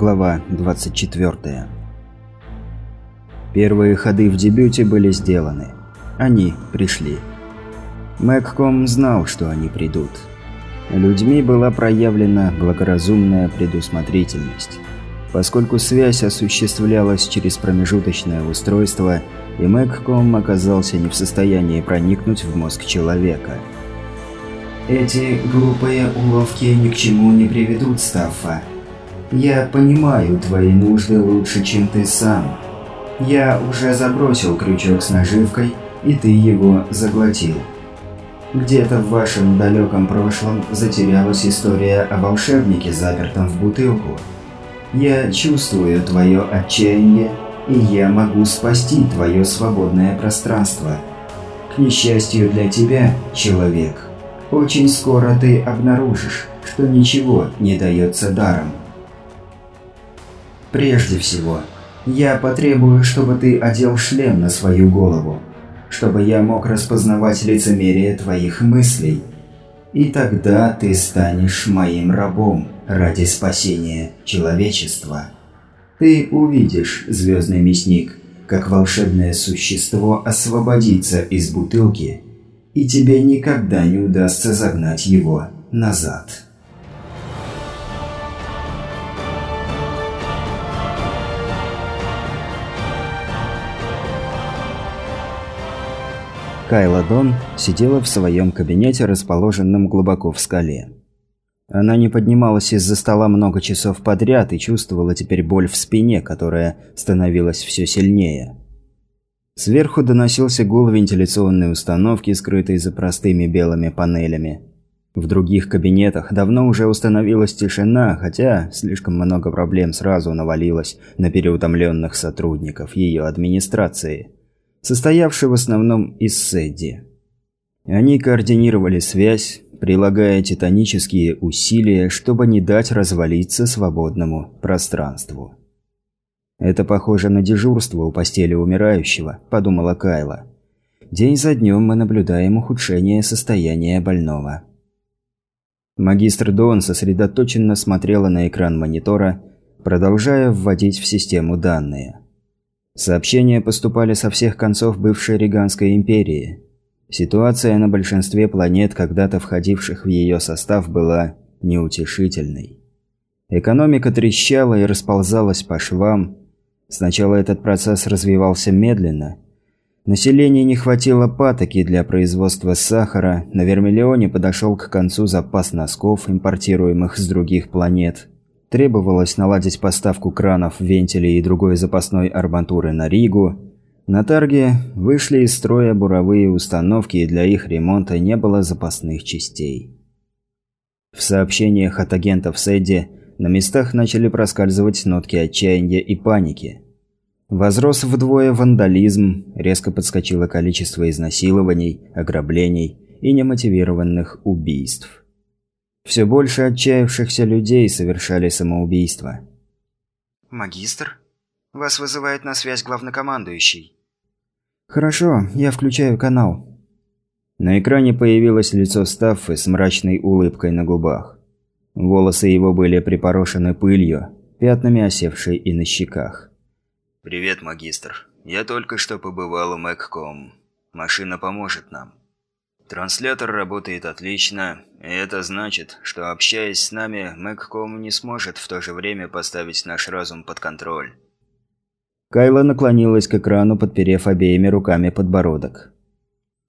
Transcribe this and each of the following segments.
Глава 24. Первые ходы в дебюте были сделаны. Они пришли. Мэгком знал, что они придут. Людьми была проявлена благоразумная предусмотрительность. Поскольку связь осуществлялась через промежуточное устройство, и Мэгком оказался не в состоянии проникнуть в мозг человека. «Эти глупые уловки ни к чему не приведут, Стаффа», я понимаю твои нужды лучше, чем ты сам. Я уже забросил крючок с наживкой, и ты его заглотил. Где-то в вашем далеком прошлом затерялась история о волшебнике, запертом в бутылку. Я чувствую твое отчаяние, и я могу спасти твое свободное пространство. К несчастью для тебя, человек, очень скоро ты обнаружишь, что ничего не дается даром. Прежде всего, я потребую, чтобы ты одел шлем на свою голову, чтобы я мог распознавать лицемерие твоих мыслей. И тогда ты станешь моим рабом ради спасения человечества. Ты увидишь, звездный мясник, как волшебное существо освободится из бутылки, и тебе никогда не удастся загнать его назад. Кайла Дон сидела в своем кабинете, расположенном глубоко в скале. Она не поднималась из-за стола много часов подряд и чувствовала теперь боль в спине, которая становилась все сильнее. Сверху доносился гул вентиляционной установки, скрытой за простыми белыми панелями. В других кабинетах давно уже установилась тишина, хотя слишком много проблем сразу навалилось на переутомленных сотрудников ее администрации – состоявший в основном из Сэдди. Они координировали связь, прилагая титанические усилия, чтобы не дать развалиться свободному пространству. «Это похоже на дежурство у постели умирающего», – подумала Кайла. «День за днем мы наблюдаем ухудшение состояния больного». Магистр Дон сосредоточенно смотрела на экран монитора, продолжая вводить в систему данные. Сообщения поступали со всех концов бывшей Риганской империи. Ситуация на большинстве планет, когда-то входивших в ее состав, была неутешительной. Экономика трещала и расползалась по швам. Сначала этот процесс развивался медленно. Населению не хватило патоки для производства сахара, на Вермиллионе подошел к концу запас носков, импортируемых с других планет – Требовалось наладить поставку кранов, вентилей и другой запасной арматуры на Ригу. На Тарге вышли из строя буровые установки, и для их ремонта не было запасных частей. В сообщениях от агентов Сэдди на местах начали проскальзывать нотки отчаяния и паники. Возрос вдвое вандализм, резко подскочило количество изнасилований, ограблений и немотивированных убийств. Все больше отчаявшихся людей совершали самоубийство. «Магистр? Вас вызывает на связь главнокомандующий». «Хорошо, я включаю канал». На экране появилось лицо Стаффы с мрачной улыбкой на губах. Волосы его были припорошены пылью, пятнами осевшей и на щеках. «Привет, магистр. Я только что побывал у Мэгком. Машина поможет нам. Транслятор работает отлично, и это значит, что общаясь с нами, Мэгком не сможет в то же время поставить наш разум под контроль. Кайла наклонилась к экрану, подперев обеими руками подбородок.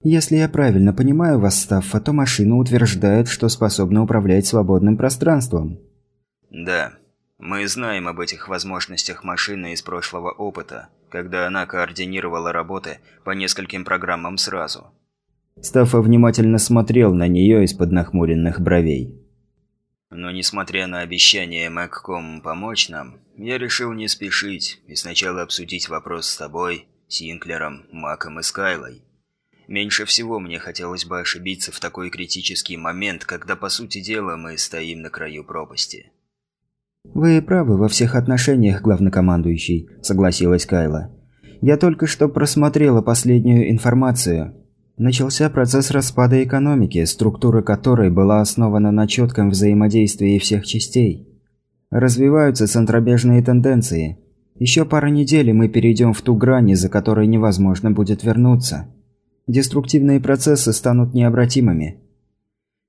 «Если я правильно понимаю вас, Стаффа, то машина утверждает, что способна управлять свободным пространством». «Да. Мы знаем об этих возможностях машины из прошлого опыта, когда она координировала работы по нескольким программам сразу». Стаффа внимательно смотрел на нее из-под нахмуренных бровей. Но несмотря на обещание Мэгком помочь нам, я решил не спешить и сначала обсудить вопрос с тобой, Синклером, Маком и Скайлой. Меньше всего мне хотелось бы ошибиться в такой критический момент, когда, по сути дела, мы стоим на краю пропасти. «Вы правы во всех отношениях, главнокомандующий», – согласилась Кайла. «Я только что просмотрела последнюю информацию. Начался процесс распада экономики, структура которой была основана на четком взаимодействии всех частей. Развиваются центробежные тенденции. Еще пара недель, и мы перейдем в ту грань, из-за которой невозможно будет вернуться. Деструктивные процессы станут необратимыми.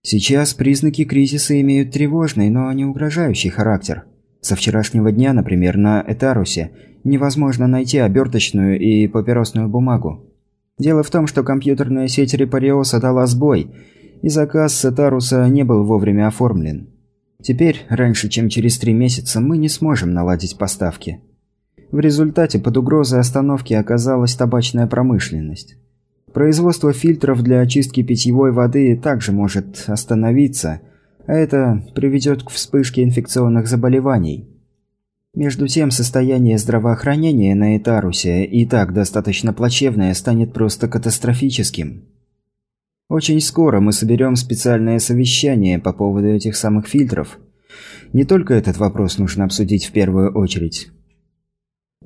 Сейчас признаки кризиса имеют тревожный, но не угрожающий характер. Со вчерашнего дня, например, на Этарусе невозможно найти оберточную и папиросную бумагу. Дело в том, что компьютерная сеть Репариоса дала сбой, и заказ с Этаруса не был вовремя оформлен. Теперь, раньше, чем через три месяца, мы не сможем наладить поставки. В результате под угрозой остановки оказалась табачная промышленность. Производство фильтров для очистки питьевой воды также может остановиться, а это приведет к вспышке инфекционных заболеваний. Между тем, состояние здравоохранения на Этарусе и так достаточно плачевное станет просто катастрофическим. Очень скоро мы соберем специальное совещание по поводу этих самых фильтров. Не только этот вопрос нужно обсудить в первую очередь.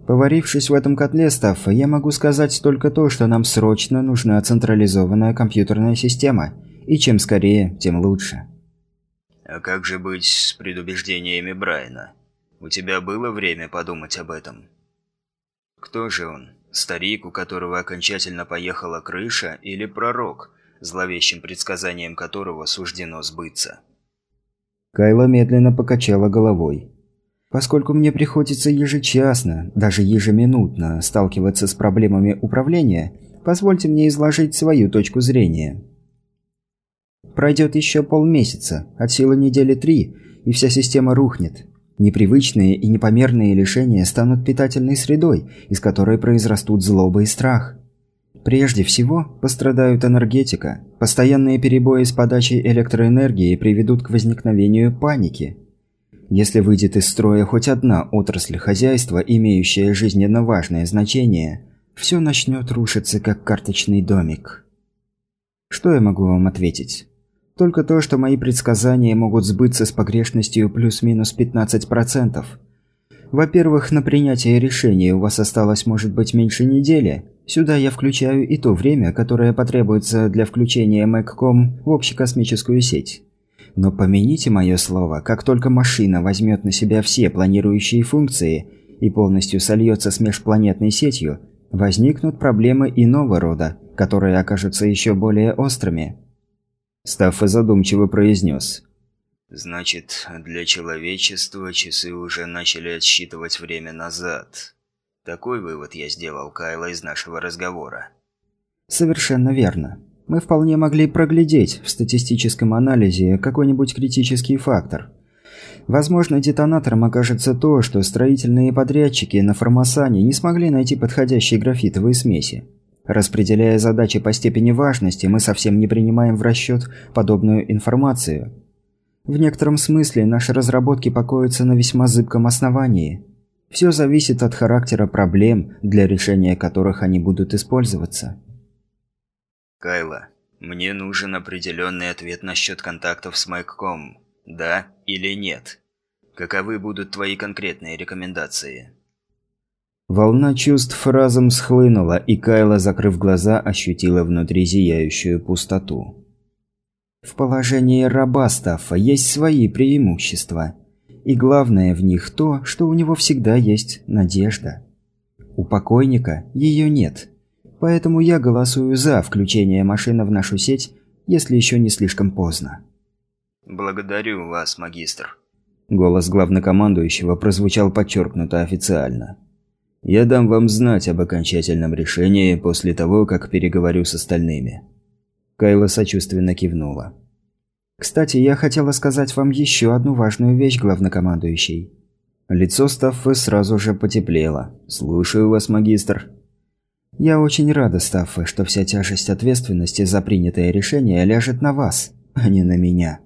Поварившись в этом котле Стаффа, я могу сказать только то, что нам срочно нужна централизованная компьютерная система. И чем скорее, тем лучше. А как же быть с предубеждениями Брайана? У тебя было время подумать об этом? Кто же он? Старик, у которого окончательно поехала крыша, или пророк, зловещим предсказанием которого суждено сбыться? Кайла медленно покачала головой. Поскольку мне приходится ежечасно, даже ежеминутно сталкиваться с проблемами управления, позвольте мне изложить свою точку зрения. Пройдет еще полмесяца, от силы недели три, и вся система рухнет. Непривычные и непомерные лишения станут питательной средой, из которой произрастут злоба и страх. Прежде всего, пострадают энергетика. Постоянные перебои с подачей электроэнергии приведут к возникновению паники – если выйдет из строя хоть одна отрасль хозяйства, имеющая жизненно важное значение, все начнет рушиться, как карточный домик. Что я могу вам ответить? Только то, что мои предсказания могут сбыться с погрешностью плюс-минус 15%. Во-первых, на принятие решения у вас осталось может быть меньше недели. Сюда я включаю и то время, которое потребуется для включения Мэгком в общекосмическую сеть. Но помяните мое слово, как только машина возьмет на себя все планирующие функции и полностью сольется с межпланетной сетью, возникнут проблемы иного рода, которые окажутся еще более острыми. Стаффа задумчиво произнес. «Значит, для человечества часы уже начали отсчитывать время назад. Такой вывод я сделал, Кайла, из нашего разговора». «Совершенно верно мы вполне могли проглядеть в статистическом анализе какой-нибудь критический фактор. Возможно, детонатором окажется то, что строительные подрядчики на Формосане не смогли найти подходящие графитовые смеси. Распределяя задачи по степени важности, мы совсем не принимаем в расчет подобную информацию. В некотором смысле наши разработки покоятся на весьма зыбком основании. Все зависит от характера проблем, для решения которых они будут использоваться. Кайла, мне нужен определенный ответ насчет контактов с Майкком. Да или нет? Каковы будут твои конкретные рекомендации? Волна чувств разом схлынула, и Кайла, закрыв глаза, ощутила внутри зияющую пустоту. В положении раба Стаффа есть свои преимущества. И главное в них то, что у него всегда есть надежда. У покойника ее нет. Поэтому я голосую за включение машины в нашу сеть, если еще не слишком поздно. «Благодарю вас, магистр». Голос главнокомандующего прозвучал подчеркнуто официально. «Я дам вам знать об окончательном решении после того, как переговорю с остальными». Кайла сочувственно кивнула. «Кстати, я хотела сказать вам еще одну важную вещь, главнокомандующий». Лицо Стаффы сразу же потеплело. «Слушаю вас, магистр». Я очень рада, Стаффа, что вся тяжесть ответственности за принятое решение ляжет на вас, а не на меня.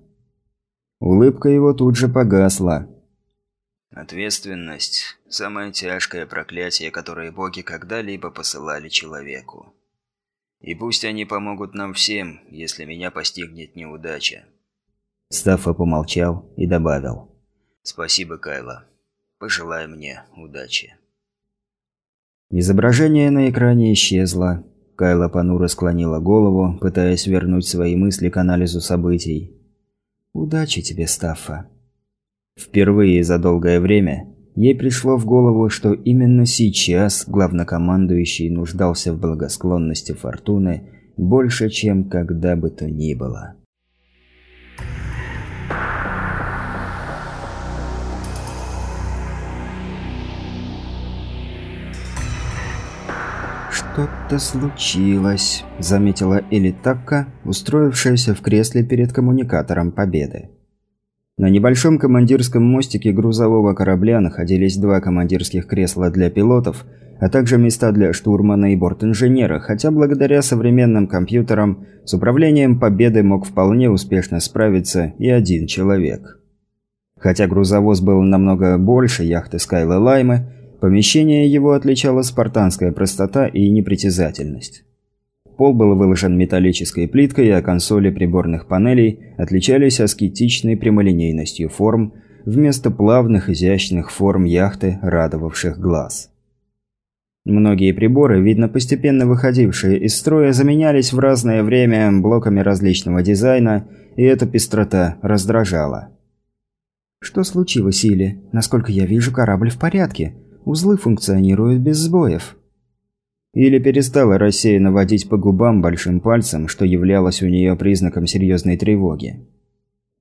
Улыбка его тут же погасла. Ответственность – самое тяжкое проклятие, которое боги когда-либо посылали человеку. И пусть они помогут нам всем, если меня постигнет неудача. Стаффа помолчал и добавил. Спасибо, Кайла. Пожелай мне удачи. Изображение на экране исчезло. Кайла понуро склонила голову, пытаясь вернуть свои мысли к анализу событий. «Удачи тебе, Стаффа». Впервые за долгое время ей пришло в голову, что именно сейчас главнокомандующий нуждался в благосклонности Фортуны больше, чем когда бы то ни было. «Что-то случилось», – заметила Элитакка, устроившаяся в кресле перед коммуникатором Победы. На небольшом командирском мостике грузового корабля находились два командирских кресла для пилотов, а также места для штурмана и бортинженера, хотя благодаря современным компьютерам с управлением Победы мог вполне успешно справиться и один человек. Хотя грузовоз был намного больше яхты Скайла Лаймы, Помещение его отличало спартанская простота и непритязательность. Пол был выложен металлической плиткой, а консоли приборных панелей отличались аскетичной прямолинейностью форм вместо плавных изящных форм яхты, радовавших глаз. Многие приборы, видно постепенно выходившие из строя, заменялись в разное время блоками различного дизайна, и эта пестрота раздражала. «Что случилось, Или? Насколько я вижу, корабль в порядке. Узлы функционируют без сбоев. Или перестала рассеянно водить по губам большим пальцем, что являлось у нее признаком серьезной тревоги.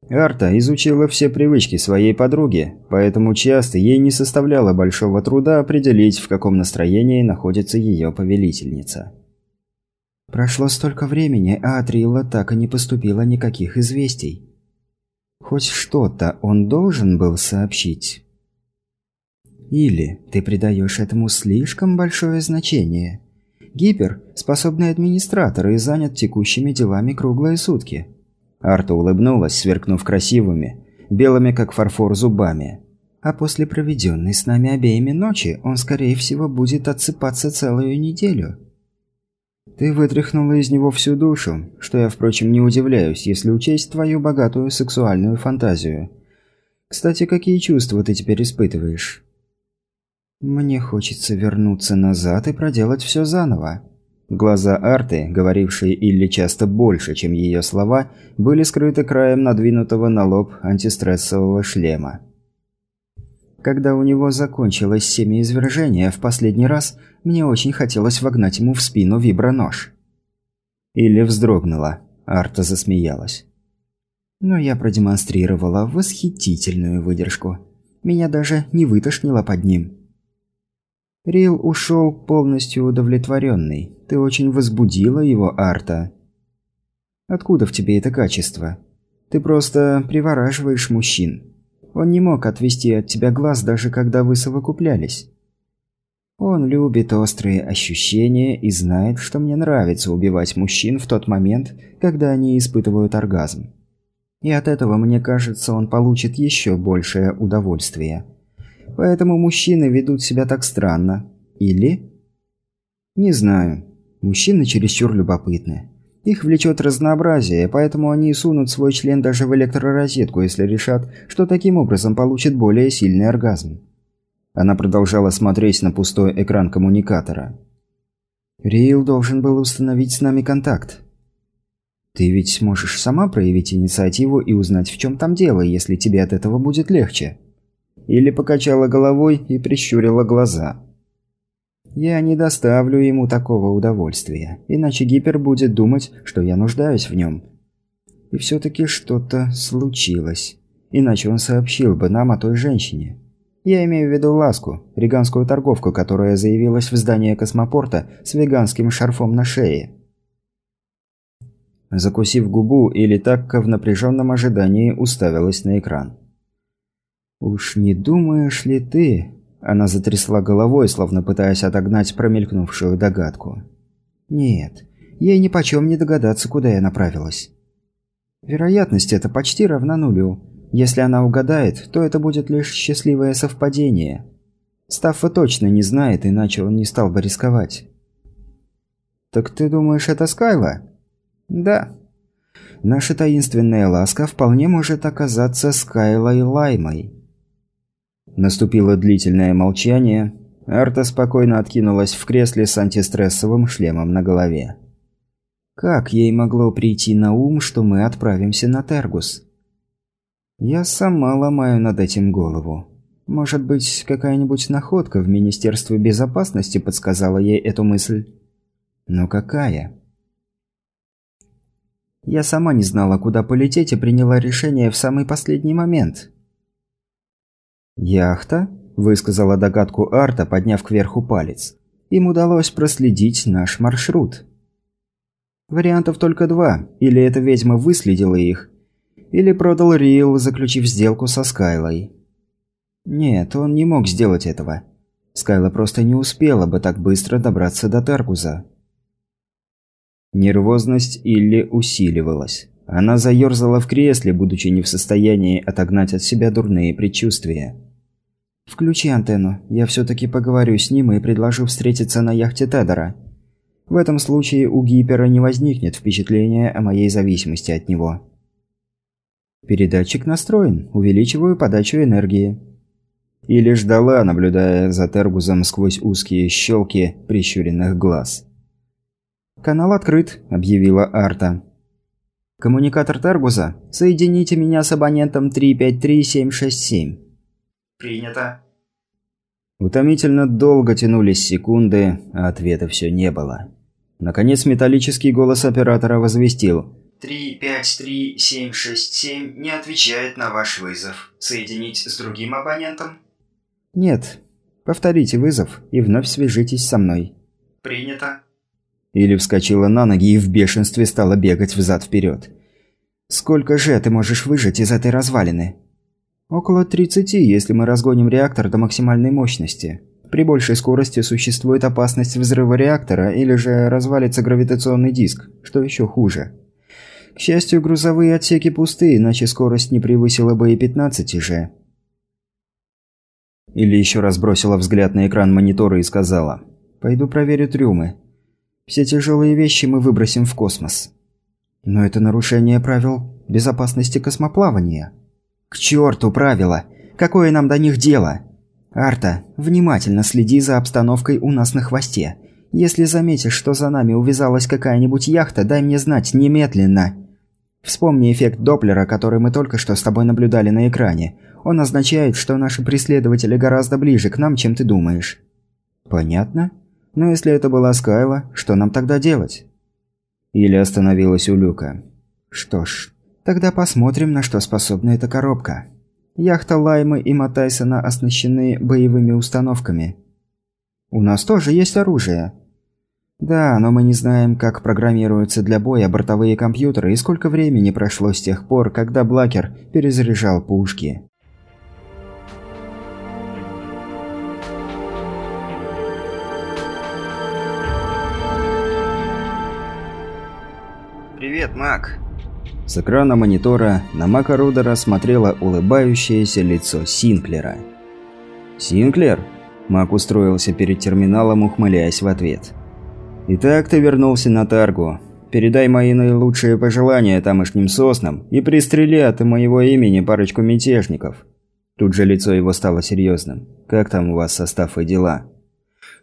Арта изучила все привычки своей подруги, поэтому часто ей не составляло большого труда определить, в каком настроении находится ее повелительница. Прошло столько времени, а от так и не поступило никаких известий. Хоть что-то он должен был сообщить. Или ты придаешь этому слишком большое значение. Гипер – способный администратор и занят текущими делами круглые сутки. Арта улыбнулась, сверкнув красивыми, белыми как фарфор зубами. А после проведенной с нами обеими ночи он, скорее всего, будет отсыпаться целую неделю. Ты вытряхнула из него всю душу, что я, впрочем, не удивляюсь, если учесть твою богатую сексуальную фантазию. Кстати, какие чувства ты теперь испытываешь? Мне хочется вернуться назад и проделать все заново. Глаза Арты, говорившие Илли часто больше, чем ее слова, были скрыты краем надвинутого на лоб антистрессового шлема. Когда у него закончилось семяизвержение в последний раз, мне очень хотелось вогнать ему в спину вибронож. Илли вздрогнула. Арта засмеялась. Но я продемонстрировала восхитительную выдержку. Меня даже не вытошнило под ним. Рил ушел полностью удовлетворенный. Ты очень возбудила его, Арта. Откуда в тебе это качество? Ты просто привораживаешь мужчин. Он не мог отвести от тебя глаз, даже когда вы совокуплялись. Он любит острые ощущения и знает, что мне нравится убивать мужчин в тот момент, когда они испытывают оргазм. И от этого, мне кажется, он получит еще большее удовольствие. Поэтому мужчины ведут себя так странно. Или? Не знаю. Мужчины чересчур любопытны. Их влечет разнообразие, поэтому они сунут свой член даже в электророзетку, если решат, что таким образом получат более сильный оргазм. Она продолжала смотреть на пустой экран коммуникатора. «Риил должен был установить с нами контакт. Ты ведь можешь сама проявить инициативу и узнать, в чем там дело, если тебе от этого будет легче». Или покачала головой и прищурила глаза. «Я не доставлю ему такого удовольствия, иначе Гипер будет думать, что я нуждаюсь в нем. И все-таки что-то случилось. Иначе он сообщил бы нам о той женщине. Я имею в виду Ласку, риганскую торговку, которая заявилась в здание космопорта с веганским шарфом на шее». Закусив губу, или так в напряженном ожидании уставилась на экран. «Уж не думаешь ли ты...» Она затрясла головой, словно пытаясь отогнать промелькнувшую догадку. «Нет, ей нипочем не догадаться, куда я направилась. Вероятность эта почти равна нулю. Если она угадает, то это будет лишь счастливое совпадение. Стаффа точно не знает, иначе он не стал бы рисковать». «Так ты думаешь, это Скайла?» «Да». «Наша таинственная ласка вполне может оказаться Скайлой Лаймой». Наступило длительное молчание. Арта спокойно откинулась в кресле с антистрессовым шлемом на голове. Как ей могло прийти на ум, что мы отправимся на Тергус? Я сама ломаю над этим голову. Может быть, какая-нибудь находка в Министерстве безопасности подсказала ей эту мысль? Но какая? Я сама не знала, куда полететь и приняла решение в самый последний момент. «Яхта?» – высказала догадку Арта, подняв кверху палец. «Им удалось проследить наш маршрут». Вариантов только два. Или эта ведьма выследила их, или продал Риэл, заключив сделку со Скайлой. Нет, он не мог сделать этого. Скайла просто не успела бы так быстро добраться до Таргуза. Нервозность Илли усиливалась. Она заерзала в кресле, будучи не в состоянии отогнать от себя дурные предчувствия. «Включи антенну. Я все-таки поговорю с ним и предложу встретиться на яхте Тедора. В этом случае у Гипера не возникнет впечатления о моей зависимости от него». «Передатчик настроен. Увеличиваю подачу энергии». Или ждала, наблюдая за Тергузом сквозь узкие щелки прищуренных глаз. «Канал открыт», – объявила Арта. «Коммуникатор Таргуза, соедините меня с абонентом 353767». «Принято». Утомительно долго тянулись секунды, а ответа все не было. Наконец металлический голос оператора возвестил. «353767 не отвечает на ваш вызов. Соединить с другим абонентом?» «Нет. Повторите вызов и вновь свяжитесь со мной». «Принято». Или вскочила на ноги и в бешенстве стала бегать взад-вперед. «Сколько же ты можешь выжать из этой развалины?» «Около 30, если мы разгоним реактор до максимальной мощности. При большей скорости существует опасность взрыва реактора или же развалится гравитационный диск, что еще хуже. К счастью, грузовые отсеки пусты, иначе скорость не превысила бы и 15 же». Или еще раз бросила взгляд на экран монитора и сказала «Пойду проверю трюмы. Все тяжелые вещи мы выбросим в космос. Но это нарушение правил безопасности космоплавания. К черту правила! Какое нам до них дело? Арта, внимательно следи за обстановкой у нас на хвосте. Если заметишь, что за нами увязалась какая-нибудь яхта, дай мне знать немедленно. Вспомни эффект Доплера, который мы только что с тобой наблюдали на экране. Он означает, что наши преследователи гораздо ближе к нам, чем ты думаешь. Понятно? Но если это была Скайла, что нам тогда делать? Или остановилась у люка. Что ж, тогда посмотрим, на что способна эта коробка. Яхта Лаймы и Матайсона оснащены боевыми установками. У нас тоже есть оружие. Да, но мы не знаем, как программируются для боя бортовые компьютеры и сколько времени прошло с тех пор, когда Блакер перезаряжал пушки. «Привет, Мак!» С экрана монитора на Мака Рудера смотрело улыбающееся лицо Синклера. «Синклер?» Мак устроился перед терминалом, ухмыляясь в ответ. «Итак, ты вернулся на Таргу. Передай мои наилучшие пожелания тамошним соснам и пристрели от моего имени парочку мятежников». Тут же лицо его стало серьезным. «Как там у вас состав и дела?»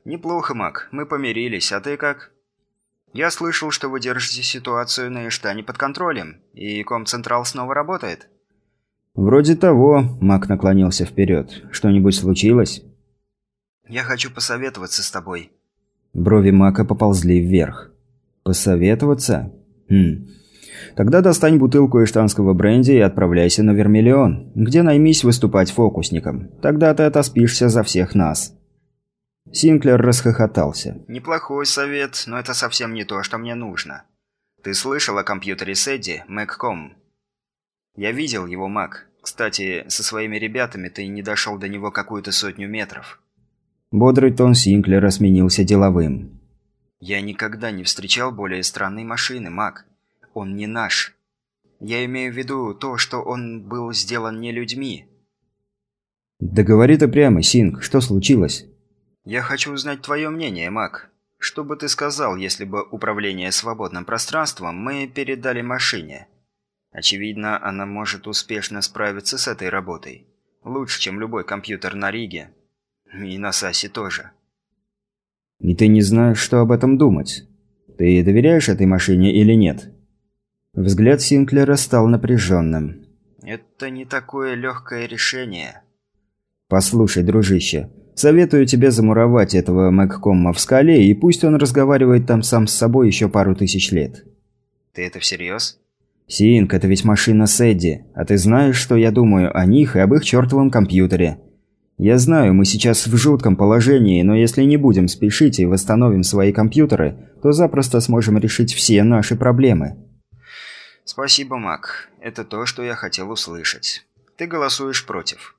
«Неплохо, Мак. Мы помирились. А ты как?» Я слышал, что вы держите ситуацию на Иштане под контролем, и Комцентрал снова работает. Вроде того, Мак наклонился вперед. Что-нибудь случилось? Я хочу посоветоваться с тобой. Брови Мака поползли вверх. Посоветоваться? Хм. Тогда достань бутылку иштанского бренди и отправляйся на Вермиллион, где наймись выступать фокусником. Тогда ты отоспишься за всех нас. Синклер расхохотался. «Неплохой совет, но это совсем не то, что мне нужно. Ты слышал о компьютере Сэдди, Мэгком?» «Я видел его, Мак. Кстати, со своими ребятами ты не дошел до него какую-то сотню метров». Бодрый тон Синклера сменился деловым. «Я никогда не встречал более странной машины, Мак. Он не наш. Я имею в виду то, что он был сделан не людьми». «Да говори ты прямо, Синг, что случилось?» «Я хочу узнать твое мнение, Мак. Что бы ты сказал, если бы управление свободным пространством мы передали машине? Очевидно, она может успешно справиться с этой работой. Лучше, чем любой компьютер на Риге. И на Сасе тоже». «И ты не знаешь, что об этом думать? Ты доверяешь этой машине или нет?» Взгляд Синклера стал напряженным. Это не такое легкое решение. Послушай, дружище, советую тебе замуровать этого Мэгкомма в скале, и пусть он разговаривает там сам с собой еще пару тысяч лет. Ты это всерьез? Синк, это ведь машина Сэдди, а ты знаешь, что я думаю о них и об их чертовом компьютере. Я знаю, мы сейчас в жутком положении, но если не будем спешить и восстановим свои компьютеры, то запросто сможем решить все наши проблемы. Спасибо, Мак. Это то, что я хотел услышать. Ты голосуешь против.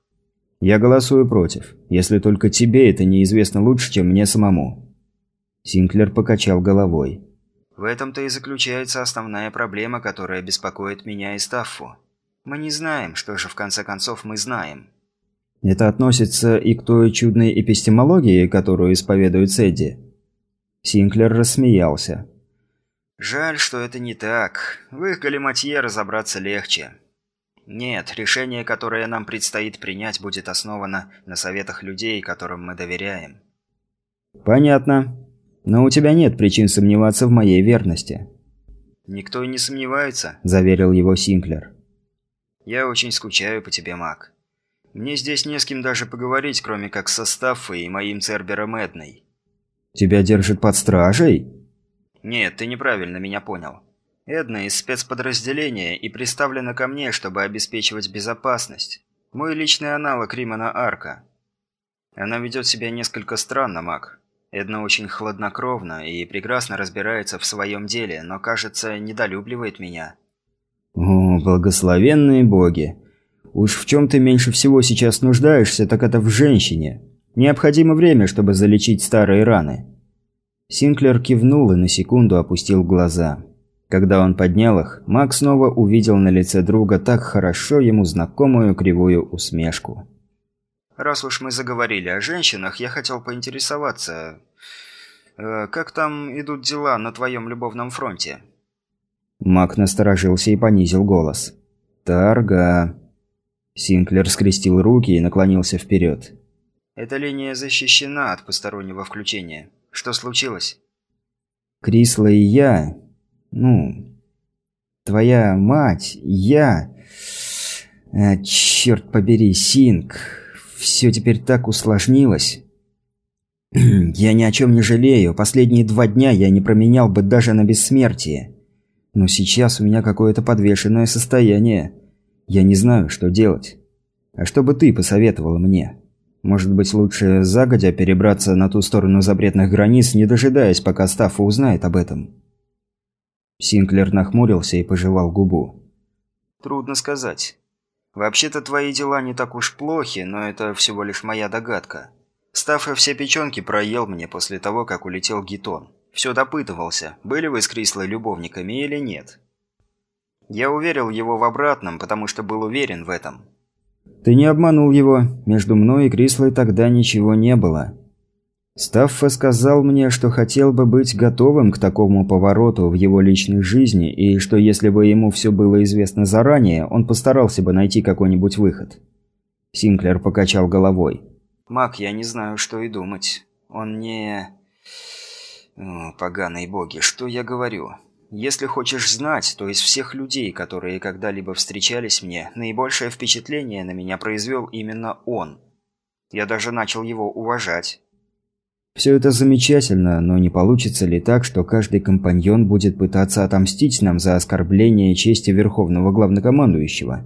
Я голосую против, если только тебе это неизвестно лучше, чем мне самому. Синклер покачал головой. В этом-то и заключается основная проблема, которая беспокоит меня и Стаффу. Мы не знаем, что же в конце концов мы знаем. Это относится и к той чудной эпистемологии, которую исповедует Сэдди. Синклер рассмеялся. Жаль, что это не так. В их галиматье разобраться легче. Нет, решение, которое нам предстоит принять, будет основано на советах людей, которым мы доверяем. Понятно. Но у тебя нет причин сомневаться в моей верности. Никто и не сомневается, заверил его Синклер. Я очень скучаю по тебе, Мак. Мне здесь не с кем даже поговорить, кроме как со Стаффой и моим Цербером Эдной. Тебя держат под стражей? Нет, ты неправильно меня понял. Эдна из спецподразделения и приставлена ко мне, чтобы обеспечивать безопасность. Мой личный аналог Римана Арка. Она ведет себя несколько странно, Мак. Эдна очень хладнокровна и прекрасно разбирается в своем деле, но, кажется, недолюбливает меня. О, благословенные боги. Уж в чем ты меньше всего сейчас нуждаешься, так это в женщине. Необходимо время, чтобы залечить старые раны. Синклер кивнул и на секунду опустил глаза. Когда он поднял их, Мак снова увидел на лице друга так хорошо ему знакомую кривую усмешку. Раз уж мы заговорили о женщинах, я хотел поинтересоваться, э, как там идут дела на твоем любовном фронте? Мак насторожился и понизил голос. «Тарга...» Синклер скрестил руки и наклонился вперед. «Эта линия защищена от постороннего включения. Что случилось?» «Крисла и я... Ну... Твоя мать, я... А, черт побери, Синк все теперь так усложнилось. Я ни о чем не жалею. Последние два дня я не променял бы даже на бессмертие. Но сейчас у меня какое-то подвешенное состояние. Я не знаю, что делать. А что бы ты посоветовала мне? Может быть, лучше загодя перебраться на ту сторону запретных границ, не дожидаясь, пока Стаффа узнает об этом?» Синклер нахмурился и пожевал губу. «Трудно сказать. Вообще-то твои дела не так уж плохи, но это всего лишь моя догадка. Стаффа все печенки проел мне после того, как улетел Гитон. Все допытывался, были вы с Крислой любовниками или нет. Я уверил его в обратном, потому что был уверен в этом. Ты не обманул его. Между мной и Крислой тогда ничего не было. Стаффа сказал мне, что хотел бы быть готовым к такому повороту в его личной жизни, и что если бы ему все было известно заранее, он постарался бы найти какой-нибудь выход. Синклер покачал головой. «Мак, я не знаю, что и думать. Он не... О, поганые боги, что я говорю? Если хочешь знать, то из всех людей, которые когда-либо встречались мне, наибольшее впечатление на меня произвел именно он. Я даже начал его уважать». Все это замечательно, но не получится ли так, что каждый компаньон будет пытаться отомстить нам за оскорбление чести Верховного Главнокомандующего?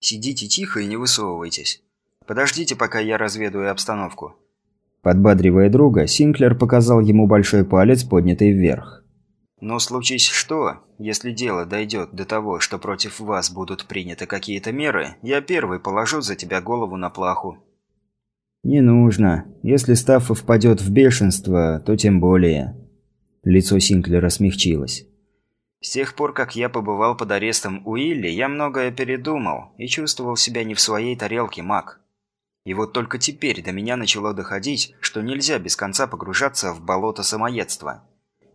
Сидите тихо и не высовывайтесь. Подождите, пока я разведаю обстановку. Подбадривая друга, Синклер показал ему большой палец, поднятый вверх. Но случись что, если дело дойдет до того, что против вас будут приняты какие-то меры, я первый положу за тебя голову на плаху. «Не нужно. Если Стаффа впадет в бешенство, то тем более». Лицо Синклера смягчилось. «С тех пор, как я побывал под арестом Уилли, я многое передумал и чувствовал себя не в своей тарелке, маг. И вот только теперь до меня начало доходить, что нельзя без конца погружаться в болото самоедства.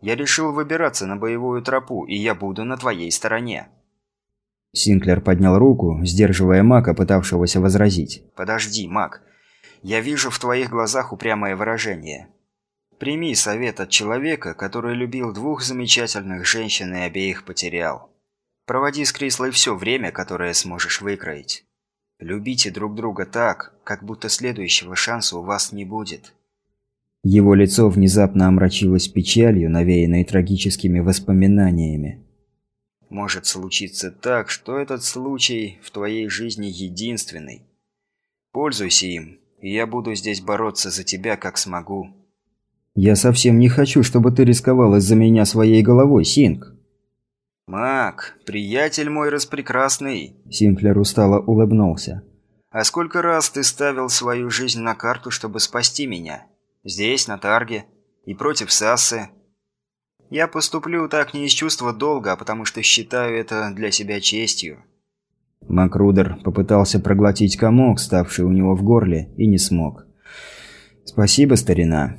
Я решил выбираться на боевую тропу, и я буду на твоей стороне». Синклер поднял руку, сдерживая Мака, пытавшегося возразить. «Подожди, Мак. Я вижу в твоих глазах упрямое выражение. Прими совет от человека, который любил двух замечательных женщин и обеих потерял. Проводи с Крислой все время, которое сможешь выкроить. Любите друг друга так, как будто следующего шанса у вас не будет. Его лицо внезапно омрачилось печалью, навеянной трагическими воспоминаниями. Может случиться так, что этот случай в твоей жизни единственный. Пользуйся им, и я буду здесь бороться за тебя, как смогу. Я совсем не хочу, чтобы ты рисковал из-за меня своей головой, Синг. Мак, приятель мой распрекрасный. Синклер устало улыбнулся. А сколько раз ты ставил свою жизнь на карту, чтобы спасти меня? Здесь, на Тарге, и против Сассы, я поступлю так не из чувства долга, а потому что считаю это для себя честью». Макрудер попытался проглотить комок, ставший у него в горле, и не смог. «Спасибо, старина».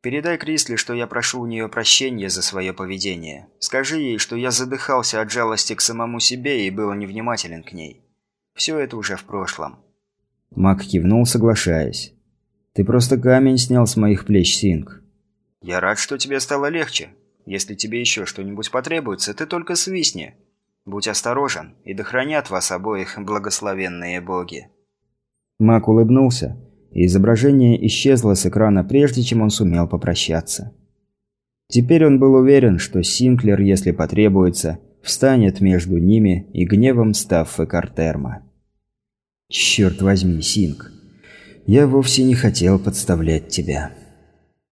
«Передай Крисли, что я прошу у нее прощения за свое поведение. Скажи ей, что я задыхался от жалости к самому себе и был невнимателен к ней. Все это уже в прошлом». Мак кивнул, соглашаясь. «Ты просто камень снял с моих плеч, Синг. «Я рад, что тебе стало легче. Если тебе еще что-нибудь потребуется, ты только свистни. Будь осторожен, и да хранят вас обоих благословенные боги». Мак улыбнулся, и изображение исчезло с экрана, прежде чем он сумел попрощаться. Теперь он был уверен, что Синклер, если потребуется, встанет между ними и гневом Стаффы Картерма. «Черт возьми, Синк, я вовсе не хотел подставлять тебя».